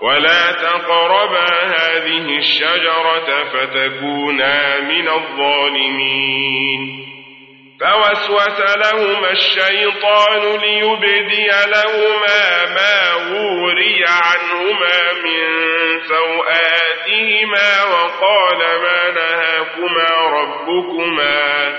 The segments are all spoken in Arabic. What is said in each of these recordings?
ولا تقربا هذه الشجرة فتكونا من الظالمين فوسوس لهما الشيطان ليبدي لهما ما غوري عنهما من سوآتهما وقال ما نهاكما ربكما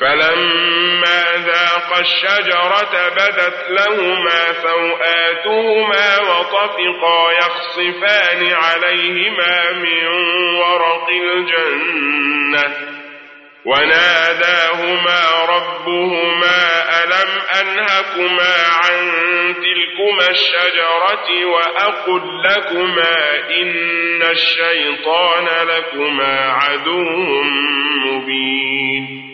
فلما ذاق الشجرة بدت لهما فوآتهما وطفقا يخصفان عليهما من ورق الجنة وناداهما ربهما ألم أنهكما عن تلكما الشجرة وأقل لكما إن الشيطان لكما عدو مبين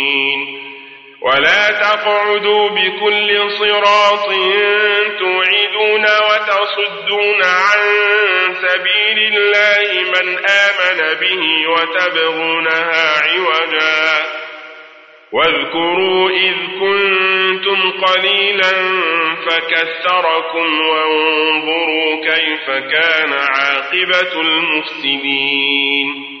ولا تقعدوا بكل صراط تعيدون وتصدون عن سبيل الله من آمن به وتبغونها عوجا. واذكروا إذ كنتم قليلا فكثركم وانظروا كيف كان عاقبة المفسدين.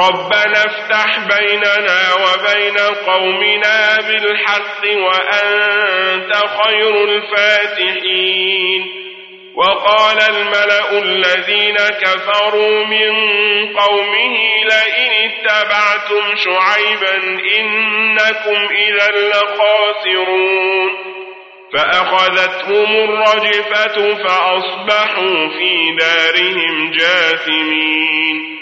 ربنا افتح بيننا وبين قومنا بالحق وأنت خير الفاتحين وقال الملأ الذين كفروا من قومه لئن اتبعتم شعيبا إنكم إذا لخاسرون فأخذتهم الرجفة فأصبحوا في دارهم جاثمين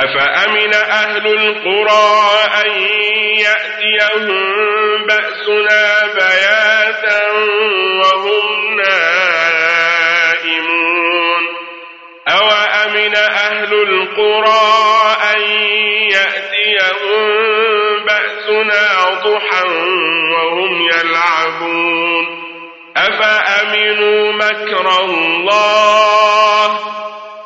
أفأمن أهل القرى أن يأتيهم بأسنا بياتا وهم نائمون؟ أوأمن أهل القرى أن يأتيهم بأسنا ضحا وهم يلعبون؟ أفأمنوا مكر الله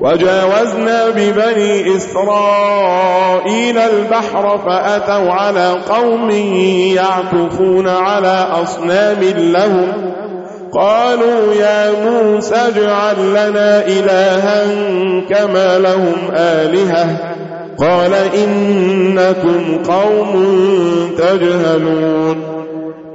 وجاوزنا ببني إسرائيل البحر فأتوا على قوم يعتفون على أصنام لهم. قالوا يا موسى اجعل لنا إلها كما لهم آلهة. قال إنكم قوم تجهلون.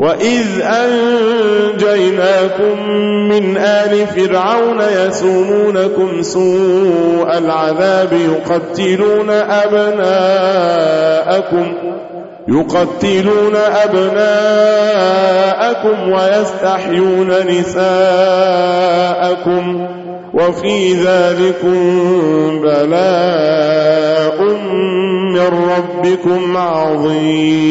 وَإِذْ أَنْجَيْنَاكُمْ مِنْ آلِ فِرْعَوْنَ يَسُومُونَكُمْ سُوءَ الْعَذَابِ يُقَتِّلُونَ أَبْنَاءَكُمْ يقتلون أبناءكم ويستحيون نساءكم وفي ذَلِكُمْ بلاء من ربكم عظيم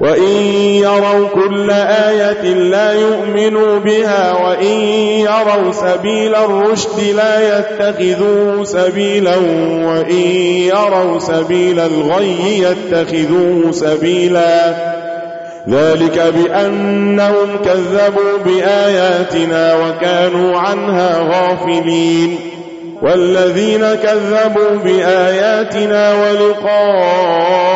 وإن يروا كل آية لا يؤمنوا بها وإن يروا سبيل الرشد لا يتخذوا سبيلا وإن يروا سبيل الغي يتخذوا سبيلا ذلك بأنهم كذبوا بآياتنا وكانوا عنها غافلين والذين كذبوا بآياتنا ولقاء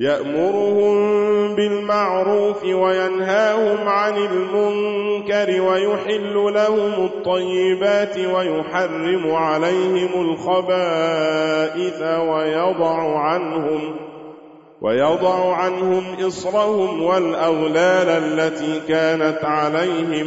يأمرهم بالمعروف وينهاهم عن المنكر ويحل لهم الطيبات ويحرم عليهم الخبائث ويضع عنهم ويضع عنهم إصرهم والأغلال التي كانت عليهم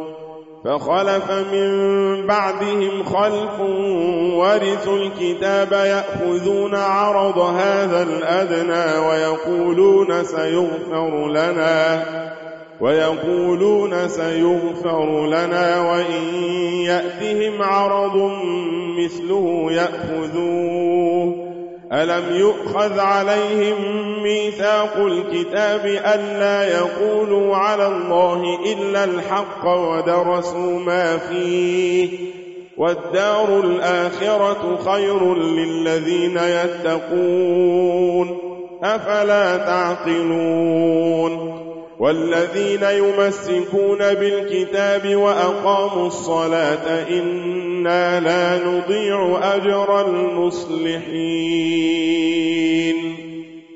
فخلف من بعدهم خلف ورثوا الكتاب يأخذون عرض هذا الأدنى ويقولون سيغفر لنا ويقولون سيغفر لنا وإن يأتهم عرض مثله يأخذون. ألم يؤخذ عليهم ميثاق الكتاب أن لا يقولوا على الله إلا الحق ودرسوا ما فيه والدار الآخرة خير للذين يتقون أفلا تعقلون والذين يمسكون بالكتاب وأقاموا الصلاة إن إنا لا نضيع أجر المصلحين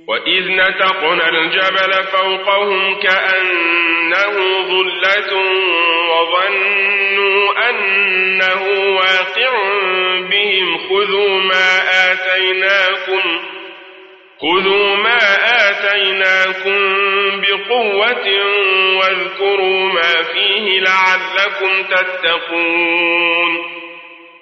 وإذ نتقنا الجبل فوقهم كأنه ظلة وظنوا أنه واقع بهم خذوا ما آتيناكم خذوا ما آتيناكم بقوة واذكروا ما فيه لعلكم تتقون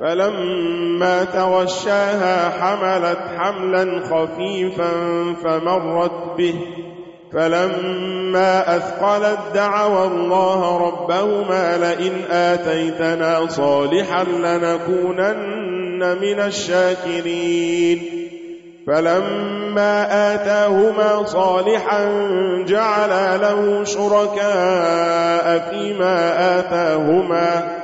فلما توشاها حملت حملا خفيفا فمرت به. فلما أثقلت دعوا الله ربهما لئن آتيتنا صالحا لنكونن من الشاكرين. فلما آتاهما صالحا جعلا له شركاء فيما آتاهما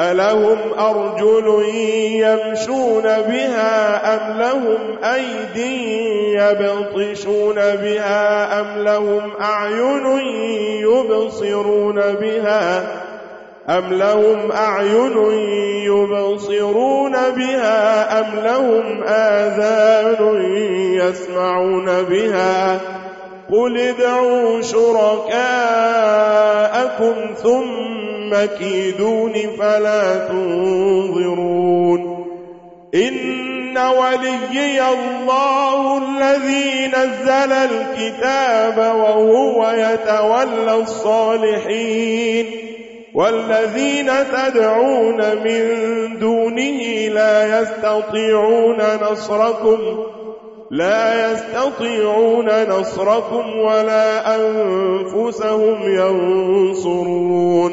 ألهم أرجل يمشون بها أم لهم أَيْدٍ يبطشون بها أم لهم أعين يبصرون بها أم لهم أعين يبصرون بها أم لهم آذان يسمعون بها قل ادعوا شركاءكم ثم مكيدون فلا تنظرون. إن وليي الله الذي نزل الكتاب وهو يتولى الصالحين. والذين تدعون من دونه لا يستطيعون نصركم لا يستطيعون نصركم ولا أنفسهم ينصرون.